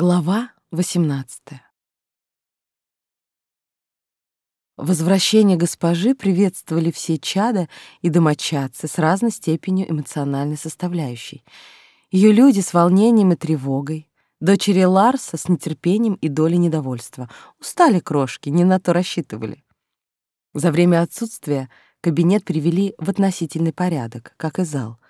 Глава 18 Возвращение госпожи приветствовали все чада и домочадцы с разной степенью эмоциональной составляющей. Ее люди с волнением и тревогой, дочери Ларса с нетерпением и долей недовольства. Устали крошки, не на то рассчитывали. За время отсутствия кабинет привели в относительный порядок, как и зал —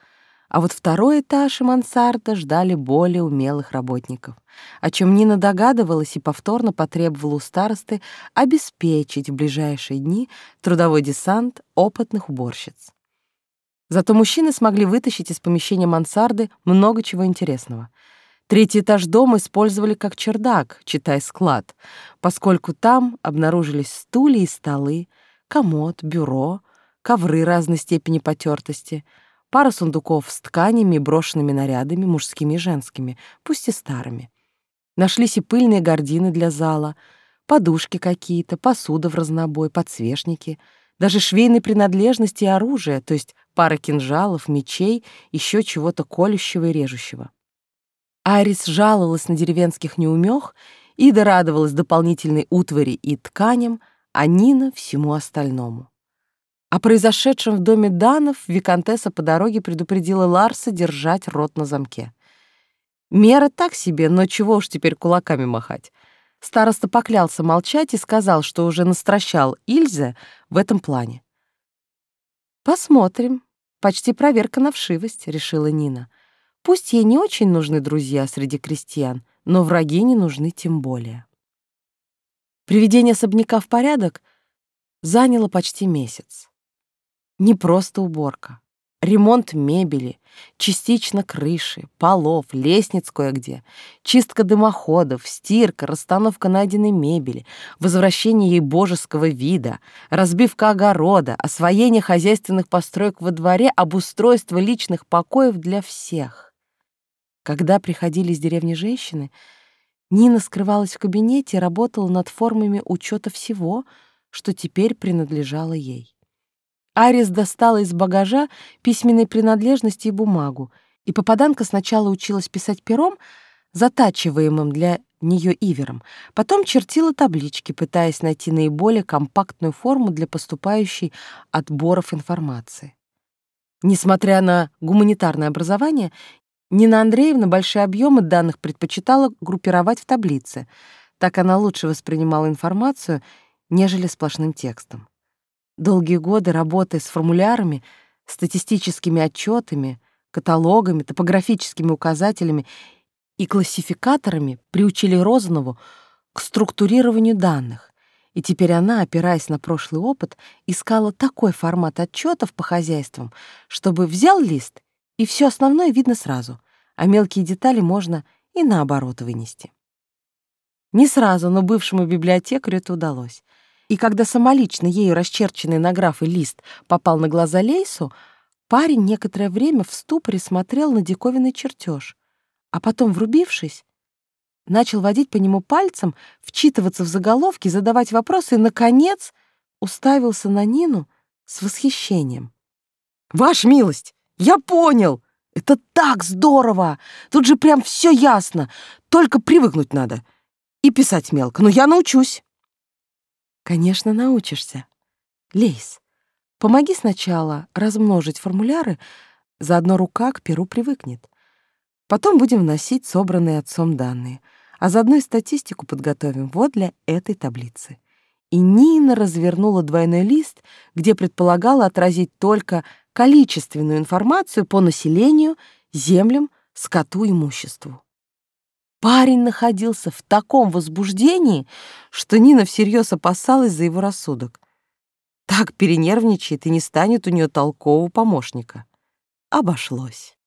а вот второй этаж и мансарда ждали более умелых работников, о чем Нина догадывалась и повторно потребовала у старосты обеспечить в ближайшие дни трудовой десант опытных уборщиц. Зато мужчины смогли вытащить из помещения мансарды много чего интересного. Третий этаж дома использовали как чердак, читай склад, поскольку там обнаружились стулья и столы, комод, бюро, ковры разной степени потертости — пара сундуков с тканями брошенными нарядами, мужскими и женскими, пусть и старыми. Нашлись и пыльные гардины для зала, подушки какие-то, посуда в разнобой, подсвечники, даже швейные принадлежности и оружие, то есть пара кинжалов, мечей, еще чего-то колющего и режущего. Арис жаловалась на деревенских неумех, Ида радовалась дополнительной утвари и тканям, а Нина — всему остальному. О произошедшем в доме Данов виконтесса по дороге предупредила Ларса держать рот на замке. Мера так себе, но чего уж теперь кулаками махать. Староста поклялся молчать и сказал, что уже настращал Ильзе в этом плане. «Посмотрим. Почти проверка на вшивость», — решила Нина. «Пусть ей не очень нужны друзья среди крестьян, но враги не нужны тем более». Приведение особняка в порядок заняло почти месяц. Не просто уборка. Ремонт мебели, частично крыши, полов, лестниц кое-где, чистка дымоходов, стирка, расстановка найденной мебели, возвращение ей божеского вида, разбивка огорода, освоение хозяйственных построек во дворе, обустройство личных покоев для всех. Когда приходили из деревни женщины, Нина скрывалась в кабинете и работала над формами учета всего, что теперь принадлежало ей. Арис достала из багажа письменные принадлежности и бумагу, и попаданка сначала училась писать пером, затачиваемым для нее ивером, потом чертила таблички, пытаясь найти наиболее компактную форму для поступающей отборов информации. Несмотря на гуманитарное образование, Нина Андреевна большие объемы данных предпочитала группировать в таблицы, так она лучше воспринимала информацию, нежели сплошным текстом. Долгие годы работы с формулярами, статистическими отчетами, каталогами, топографическими указателями и классификаторами приучили Розанову к структурированию данных, и теперь она, опираясь на прошлый опыт, искала такой формат отчетов по хозяйствам, чтобы взял лист, и все основное видно сразу, а мелкие детали можно и наоборот вынести. Не сразу, но бывшему библиотекарю это удалось — и когда самолично ею расчерченный на графы лист попал на глаза Лейсу, парень некоторое время в ступоре смотрел на диковинный чертеж, а потом, врубившись, начал водить по нему пальцем, вчитываться в заголовки, задавать вопросы и, наконец, уставился на Нину с восхищением. «Ваш милость, я понял! Это так здорово! Тут же прям все ясно, только привыкнуть надо. И писать мелко, но я научусь!» Конечно, научишься. Лейс, помоги сначала размножить формуляры, заодно рука к перу привыкнет. Потом будем вносить собранные отцом данные, а заодно и статистику подготовим вот для этой таблицы. И Нина развернула двойной лист, где предполагала отразить только количественную информацию по населению, землям, скоту, имуществу. Парень находился в таком возбуждении, что Нина всерьез опасалась за его рассудок. Так перенервничает и не станет у нее толкового помощника. Обошлось.